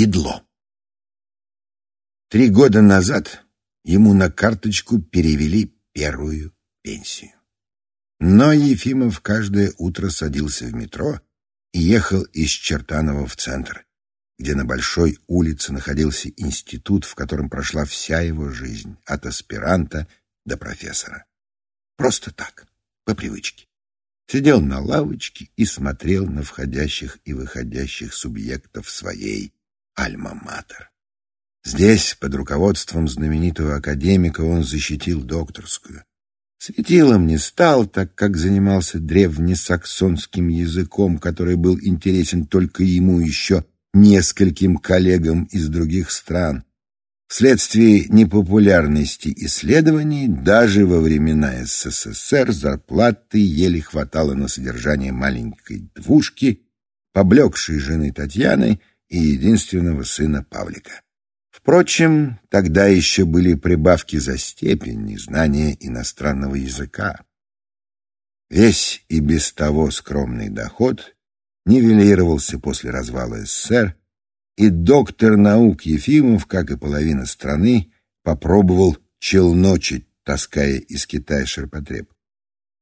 Дидло. Три года назад ему на карточку перевели первую пенсию. Но Ефимов каждое утро садился в метро и ехал из Чертанова в центр, где на Большой улице находился институт, в котором прошла вся его жизнь, от аспиранта до профессора. Просто так, по привычке. Сидел на лавочке и смотрел на входящих и выходящих субъектов своей альма-матер. Здесь, под руководством знаменитого академика, он защитил докторскую. Светилом не стал, так как занимался древнесаксонским языком, который был интересен только ему еще нескольким коллегам из других стран. Вследствие непопулярности исследований даже во времена СССР зарплаты еле хватало на содержание маленькой двушки, поблекшей жены Татьяны и единственного сына Павлика. Впрочем, тогда еще были прибавки за степень и знания иностранного языка. Весь и без того скромный доход нивелировался после развала СССР, и доктор наук Ефимов, как и половина страны, попробовал челночить, таская из Китая ширпотреб.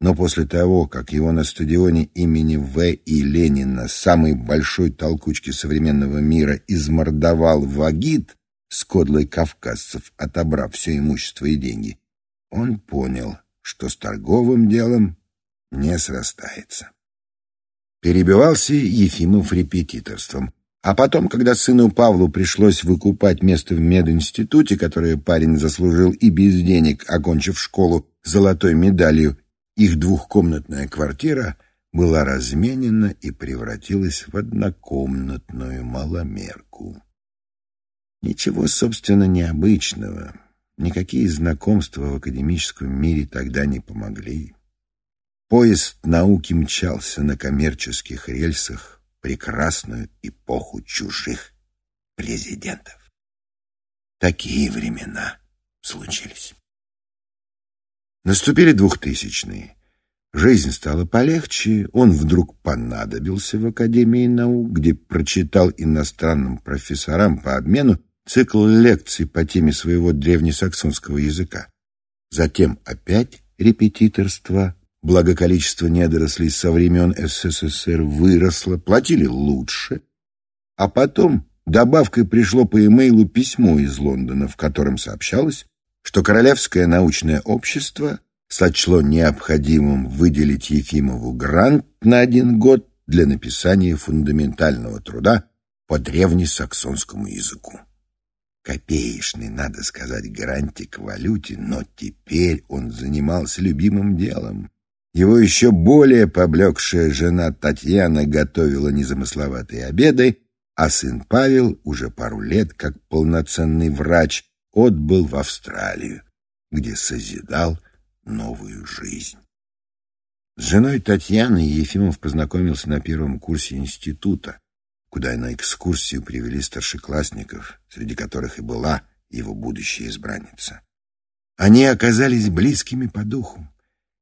Но после того, как его на стадионе имени В. и Ленина, самой большой толкучки современного мира, измордовал Вагит с кодлой кавказцев, отобрав все имущество и деньги, он понял, что с торговым делом не срастается. Перебивался Ефимов репетиторством. А потом, когда сыну Павлу пришлось выкупать место в мединституте, которое парень заслужил и без денег, окончив школу золотой медалью, их двухкомнатная квартира была разменена и превратилась в однокомнатную маломерку. Ничего, собственно, необычного. Никакие знакомства в академическом мире тогда не помогли. Поезд науки мчался на коммерческих рельсах прекрасную эпоху чужих президентов. Такие времена случились. Наступили двухтысячные. Жизнь стала полегче, он вдруг понадобился в Академии наук, где прочитал иностранным профессорам по обмену цикл лекций по теме своего древнесаксонского языка. Затем опять репетиторство, благо количество недорослей со времен СССР выросло, платили лучше. А потом добавкой пришло по имейлу письмо из Лондона, в котором сообщалось, что Королевское научное общество сочло необходимым выделить Ефимову грант на один год для написания фундаментального труда по древнесаксонскому языку. Копеечный, надо сказать, гарантик в валюте, но теперь он занимался любимым делом. Его еще более поблекшая жена Татьяна готовила незамысловатые обеды, а сын Павел уже пару лет, как полноценный врач, отбыл в Австралию, где созидал новую жизнь. С женой Татьяной Ефимов познакомился на первом курсе института, куда на экскурсию привели старшеклассников, среди которых и была его будущая избранница. Они оказались близкими по духу,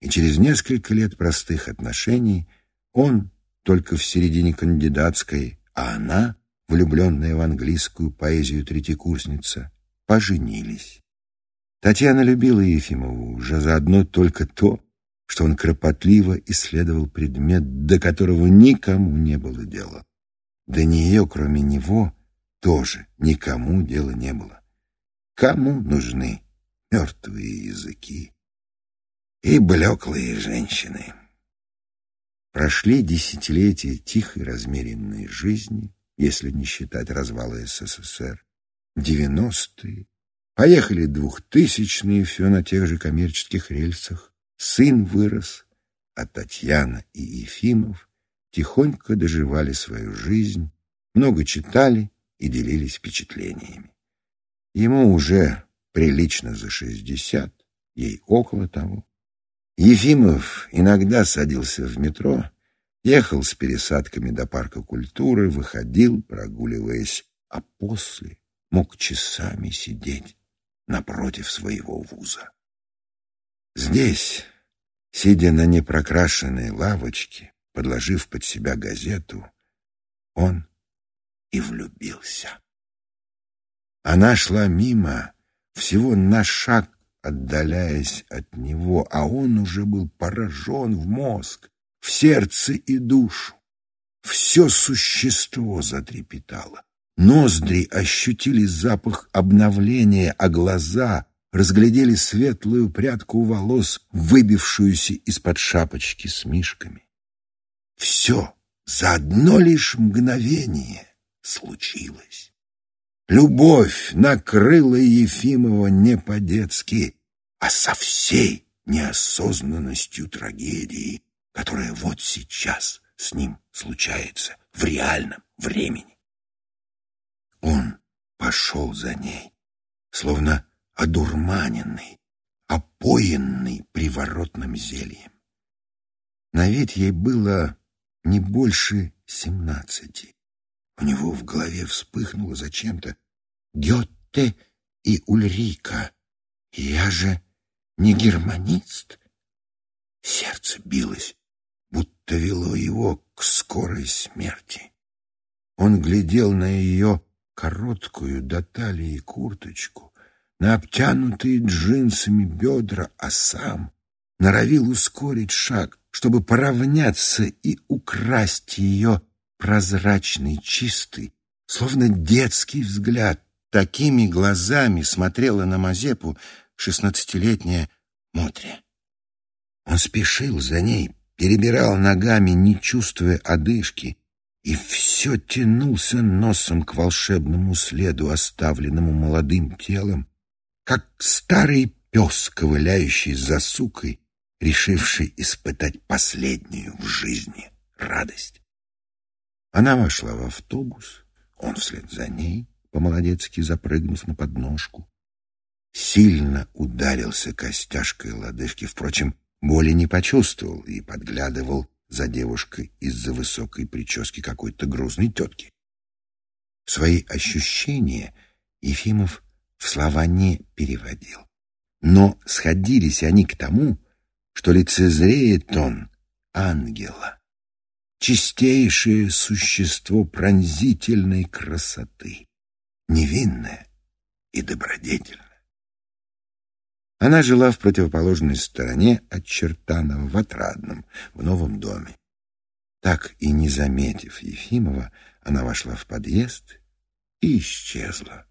и через несколько лет простых отношений он только в середине кандидатской, а она, влюбленная в английскую поэзию третьекурсница, поженились. Татьяна любила Ефимову уже заодно только то, что он кропотливо исследовал предмет, до которого никому не было дела. До нее, кроме него, тоже никому дела не было. Кому нужны мертвые языки и блеклые женщины? Прошли десятилетия тихой размеренной жизни, если не считать развала СССР девяностые, поехали двухтысячные, все на тех же коммерческих рельсах. Сын вырос, а Татьяна и Ефимов тихонько доживали свою жизнь, много читали и делились впечатлениями. Ему уже прилично за шестьдесят, ей около того. Ефимов иногда садился в метро, ехал с пересадками до парка культуры, выходил, прогуливаясь, а после мог часами сидеть напротив своего вуза. Здесь, сидя на непрокрашенной лавочке, подложив под себя газету, он и влюбился. Она шла мимо, всего на шаг отдаляясь от него, а он уже был поражен в мозг, в сердце и душу. Все существо затрепетало. Ноздри ощутили запах обновления, а глаза разглядели светлую прядку волос, выбившуюся из-под шапочки с мишками. Все за одно лишь мгновение случилось. Любовь накрыла Ефимова не по-детски, а со всей неосознанностью трагедии, которая вот сейчас с ним случается в реальном времени. Пошел за ней, словно одурманенный, опоенный приворотным зельем. На вид ей было не больше семнадцати. У него в голове вспыхнуло зачем-то Гетте и Ульрика. Я же не германист. Сердце билось, будто вело его к скорой смерти. Он глядел на ее короткую до талии курточку, на обтянутые джинсами бедра, а сам норовил ускорить шаг, чтобы поравняться и украсть ее прозрачный, чистый, словно детский взгляд. Такими глазами смотрела на Мазепу шестнадцатилетняя Мотря. Он спешил за ней, перебирал ногами, не чувствуя одышки, и все тянулся носом к волшебному следу, оставленному молодым телом, как старый пес, ковыляющий за сукой, решивший испытать последнюю в жизни радость. Она вошла в автобус, он вслед за ней, по-молодецки запрыгнув на подножку. Сильно ударился костяшкой лодыжки, впрочем, боли не почувствовал и подглядывал за девушкой из-за высокой прически какой-то грузной тетки. Свои ощущения Ефимов в слова не переводил. Но сходились они к тому, что лицезреет он ангела чистейшее существо пронзительной красоты, невинное и добродетельное. Она жила в противоположной стороне от Чертанова, в Отрадном, в новом доме. Так и не заметив Ефимова, она вошла в подъезд и исчезла.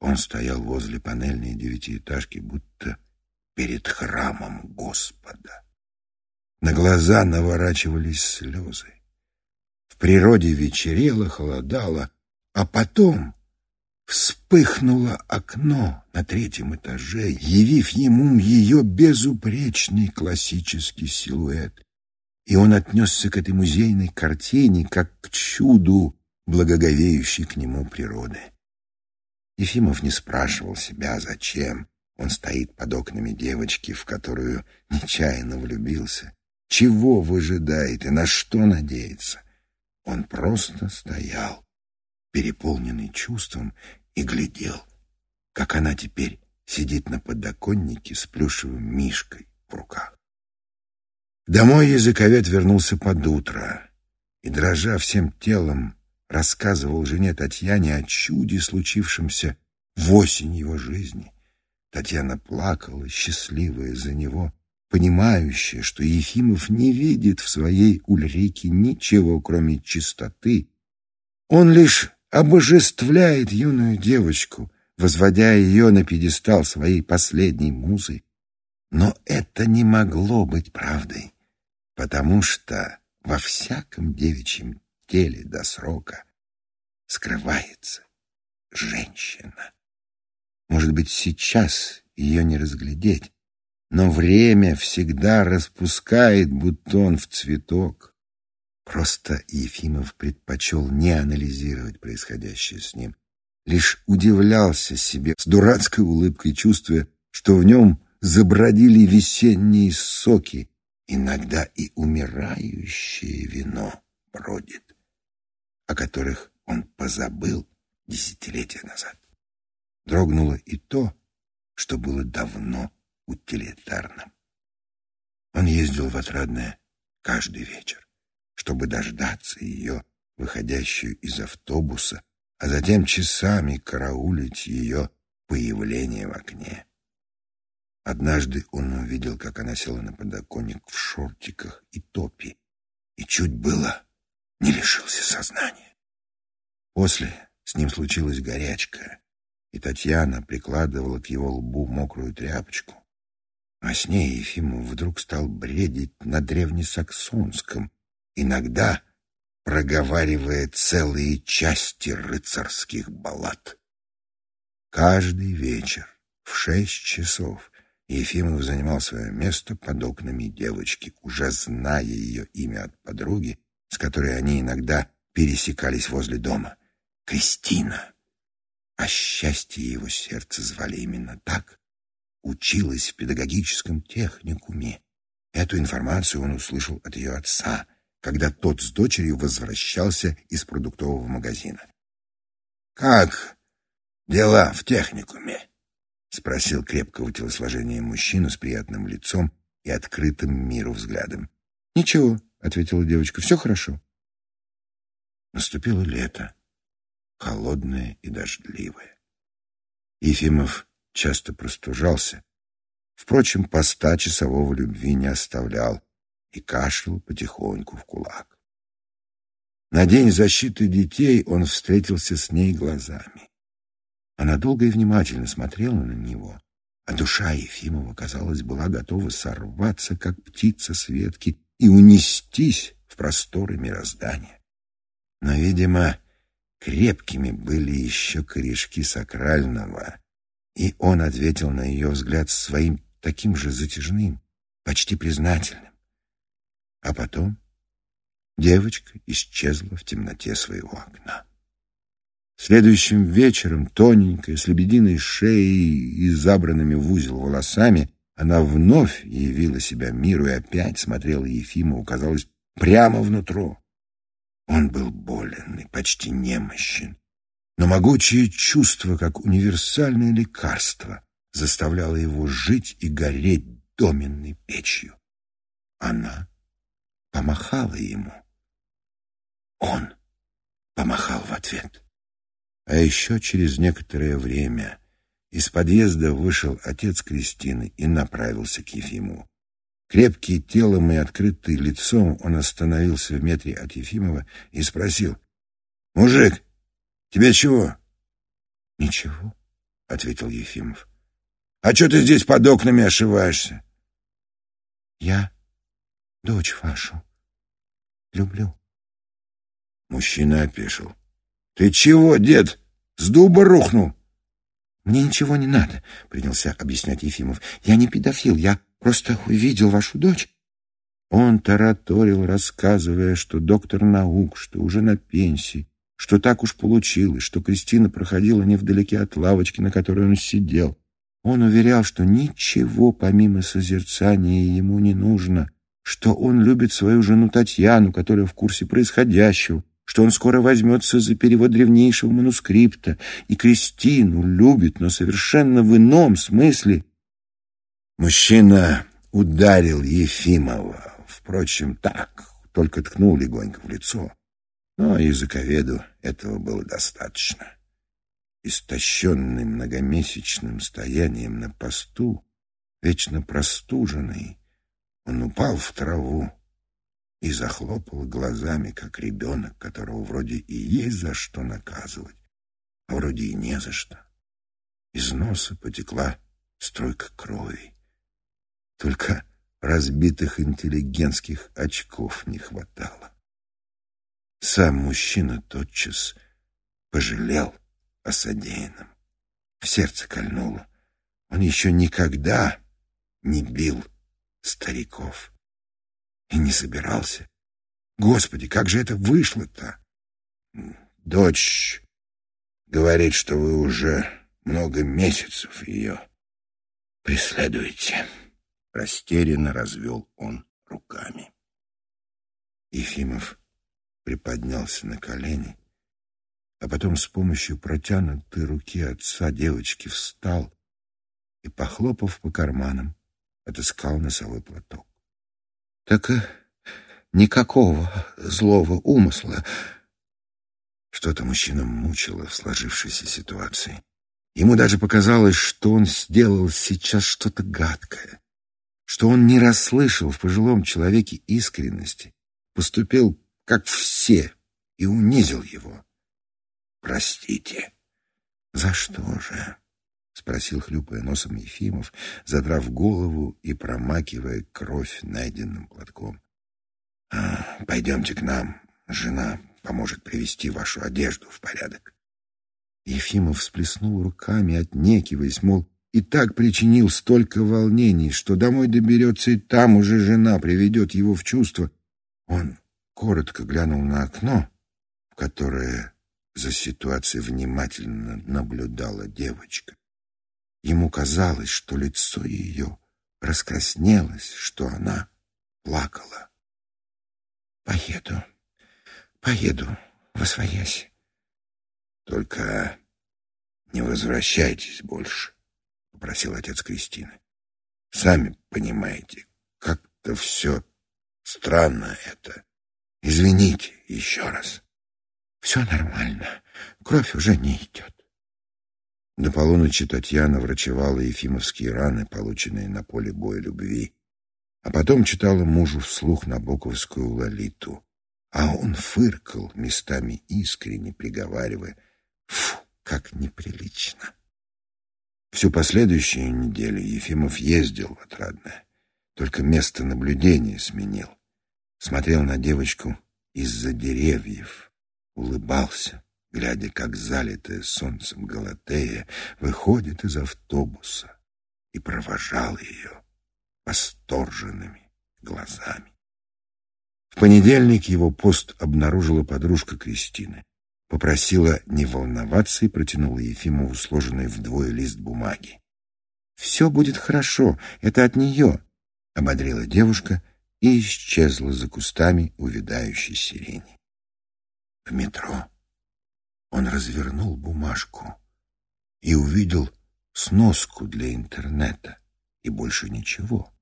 Он стоял возле панельной девятиэтажки, будто перед храмом Господа. На глаза наворачивались слезы. В природе вечерело, холодало, а потом вспыхнуло окно на третьем этаже, явив ему ее безупречный классический силуэт. И он отнесся к этой музейной картине как к чуду, благоговеющей к нему природы. Ефимов не спрашивал себя, зачем он стоит под окнами девочки, в которую нечаянно влюбился. Чего выжидает и на что надеется? Он просто стоял, переполненный чувством, и глядел, как она теперь сидит на подоконнике с плюшевым мишкой в руках. Домой языковед вернулся под утро и, дрожа всем телом, рассказывал жене Татьяне о чуде, случившемся в осень его жизни. Татьяна плакала, счастливая за него, понимающая, что Ефимов не видит в своей Ульрике ничего, кроме чистоты. Он лишь обожествляет юную девочку, возводя ее на пьедестал своей последней музы. Но это не могло быть правдой, потому что во всяком девичьем теле до срока скрывается женщина. Может быть, сейчас ее не разглядеть, но время всегда распускает бутон в цветок. Просто Ефимов предпочел не анализировать происходящее с ним, лишь удивлялся себе с дурацкой улыбкой, чувствуя, что в нем забродили весенние соки, иногда и умирающее вино бродит, о которых он позабыл десятилетия назад. Дрогнуло и то, что было давно утилитарным. Он ездил в Отрадное каждый вечер, чтобы дождаться ее, выходящую из автобуса, а затем часами караулить ее появление в окне. Однажды он увидел, как она села на подоконник в шортиках и топе, и чуть было не лишился сознания. После с ним случилась горячка, и Татьяна прикладывала к его лбу мокрую тряпочку. А с ней Ефимов вдруг стал бредить на древнесаксонском, иногда проговаривая целые части рыцарских баллад. Каждый вечер в шесть часов Ефимов занимал свое место под окнами девочки, уже зная ее имя от подруги, с которой они иногда пересекались возле дома. Кристина. А счастье его сердца звали именно так. Училась в педагогическом техникуме. Эту информацию он услышал от ее отца, когда тот с дочерью возвращался из продуктового магазина. «Как дела в техникуме?» — спросил крепкого телосложения мужчина с приятным лицом и открытым миру взглядом. «Ничего», — ответила девочка, — «все хорошо». Наступило лето, холодное и дождливое. Ефимов часто простужался. Впрочем, поста часового любви не оставлял и кашлял потихоньку в кулак. На день защиты детей он встретился с ней глазами. Она долго и внимательно смотрела на него, а душа Ефимова, казалось, была готова сорваться, как птица с ветки, и унестись в просторы мироздания. Но, видимо, крепкими были еще корешки сакрального, и он ответил на ее взгляд своим таким же затяжным, почти признательным. А потом девочка исчезла в темноте своего окна. Следующим вечером, тоненькая, с лебединой шеей и забранными в узел волосами, она вновь явила себя миру и опять смотрела Ефимову, казалось, прямо внутрь. Он был болен и почти немощен, но могучее чувство, как универсальное лекарство, заставляло его жить и гореть доменной печью. Она помахала ему. Он помахал в ответ. А еще через некоторое время из подъезда вышел отец Кристины и направился к Ефимову. Крепкий телом и открытый лицом он остановился в метре от Ефимова и спросил. — Мужик, тебе чего? — Ничего, — ответил Ефимов. — А что ты здесь под окнами ошиваешься? — Я дочь вашу люблю. Мужчина опешил. — Ты чего, дед? С дуба рухнул. Мне ничего не надо, принялся объяснять Ефимов. Я не педофил, я просто увидел вашу дочь. Он тараторил, рассказывая, что доктор наук, что уже на пенсии, что так уж получилось, что Кристина проходила невдалеке от лавочки, на которой он сидел. Он уверял, что ничего помимо созерцания ему не нужно, что он любит свою жену Татьяну, которая в курсе происходящего, что он скоро возьмется за перевод древнейшего манускрипта, и Кристину любит, но совершенно в ином смысле. Мужчина ударил Ефимова, впрочем, так, только ткнул легонько в лицо. Но языковеду этого было достаточно. Истощенный многомесячным стоянием на посту, вечно простуженный, он упал в траву, и захлопал глазами, как ребенок, которого вроде и есть за что наказывать, а вроде и не за что. Из носа потекла струйка крови. Только разбитых интеллигентских очков не хватало. Сам мужчина тотчас пожалел о содеянном. В сердце кольнуло. Он еще никогда не бил стариков. И не собирался. Господи, как же это вышло-то? Дочь говорит, что вы уже много месяцев ее преследуете. Растерянно развел он руками. Ефимов приподнялся на колени, а потом с помощью протянутой руки отца девочки встал и, похлопав по карманам, отыскал носовой платок. Так никакого злого умысла. Что-то мужчину мучило в сложившейся ситуации. Ему даже показалось, что он сделал сейчас что-то гадкое, что он не расслышал в пожилом человеке искренности, поступил как все и унизил его. «Простите». «За что же?» — спросил, хлюпая носом Ефимов, задрав голову и промакивая кровь найденным платком. А, «Пойдемте к нам, жена поможет привести вашу одежду в порядок». Ефимов всплеснул руками, отнекиваясь, мол, и так причинил столько волнений, что домой доберется и там уже жена приведет его в чувство. Он коротко глянул на окно, в которое за ситуацией внимательно наблюдала девочка. Ему казалось, что лицо ее раскраснелось, что она плакала. «Поеду, поеду, восвоясь». «Только не возвращайтесь больше», — попросил отец Кристины. «Сами понимаете, как-то все странно это. Извините еще раз». «Все нормально, кровь уже не идет». До полуночи Татьяна врачевала ефимовские раны, полученные на поле боя любви, а потом читала мужу вслух набоковскую лолиту, а он фыркал, местами искренне приговаривая — Фу, как неприлично. Всю последующую неделю Ефимов ездил в Отрадное, только место наблюдения сменил. Смотрел на девочку из-за деревьев, улыбался, глядя, как залитая солнцем Галатея выходит из автобуса и провожал ее восторженными глазами. В понедельник его пост обнаружила подружка Кристины. Попросила не волноваться и протянула Ефимову сложенный вдвое лист бумаги. «Все будет хорошо, это от нее», — ободрила девушка и исчезла за кустами увядающей сирени. В метро он развернул бумажку и увидел сноску для интернета и больше ничего.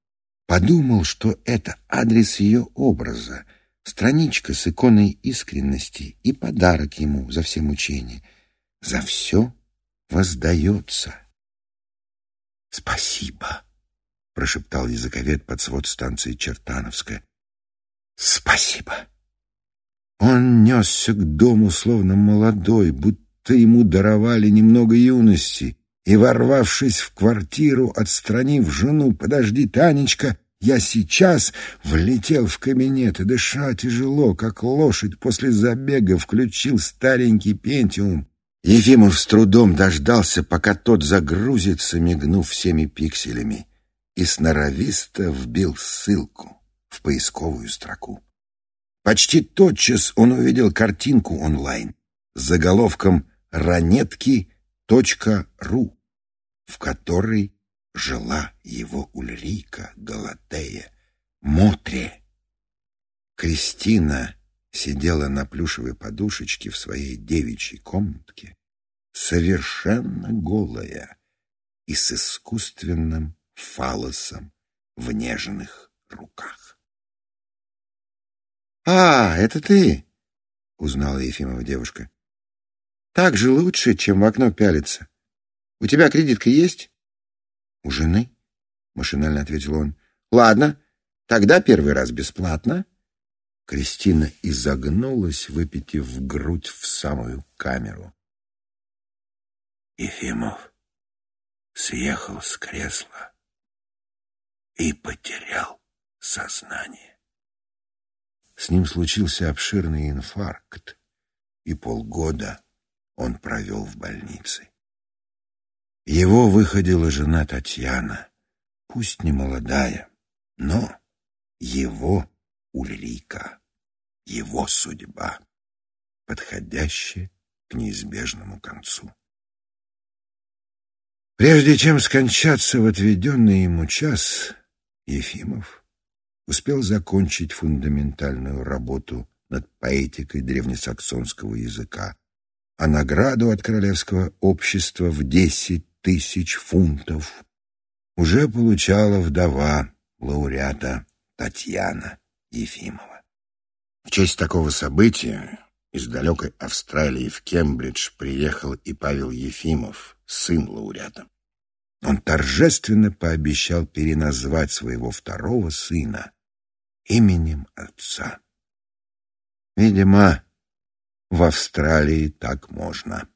Подумал, что это адрес ее образа — страничка с иконой искренности и подарок ему за все мучения. За все воздается. «Спасибо», — прошептал языковед под свод станции Чертановская. «Спасибо». Он несся к дому, словно молодой, будто ему даровали немного юности, и, ворвавшись в квартиру, отстранив жену, «Подожди, Танечка!» Я сейчас влетел в кабинет и, дыша тяжело, как лошадь после забега, включил старенький пентиум. Ефимов с трудом дождался, пока тот загрузится, мигнув всеми пикселями, и сноровисто вбил ссылку в поисковую строку. Почти тотчас он увидел картинку онлайн с заголовком «ранетки.ру», в которой жила его Ульрика Галатея, Мотре. Кристина сидела на плюшевой подушечке в своей девичьей комнатке, совершенно голая и с искусственным фалосом в нежных руках. «А, это ты!» — узнала Ефимова девушка. «Так же лучше, чем в окно пялиться. У тебя кредитка есть?» «У жены?» — машинально ответил он. «Ладно, тогда первый раз бесплатно». Кристина изогнулась, выпитив грудь в самую камеру. Ефимов съехал с кресла и потерял сознание. С ним случился обширный инфаркт, и полгода он провел в больнице. Его выходила жена Татьяна, пусть не молодая, но его Ульрика, его судьба, подходящая к неизбежному концу. Прежде чем скончаться в отведенный ему час, Ефимов успел закончить фундаментальную работу над поэтикой древнесаксонского языка, а награду от Королевского общества в десять тысяч фунтов уже получала вдова лауреата Татьяна Ефимова. В честь такого события Из далекой Австралии в Кембридж приехал и Павел Ефимов, сын лауреата. Он торжественно пообещал переназвать своего второго сына именем отца. Видимо, в Австралии так можно.